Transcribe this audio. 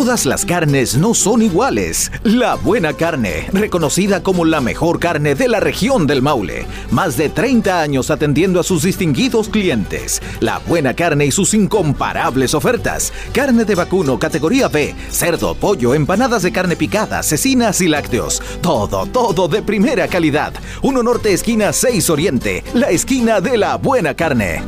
Todas las carnes no son iguales. La Buena Carne, reconocida como la mejor carne de la región del Maule. Más de 30 años atendiendo a sus distinguidos clientes. La Buena Carne y sus incomparables ofertas. Carne de vacuno categoría B, cerdo, pollo, empanadas de carne picada, cecinas y lácteos. Todo, todo de primera calidad. Uno Norte, esquina 6 Oriente. La esquina de la Buena Carne.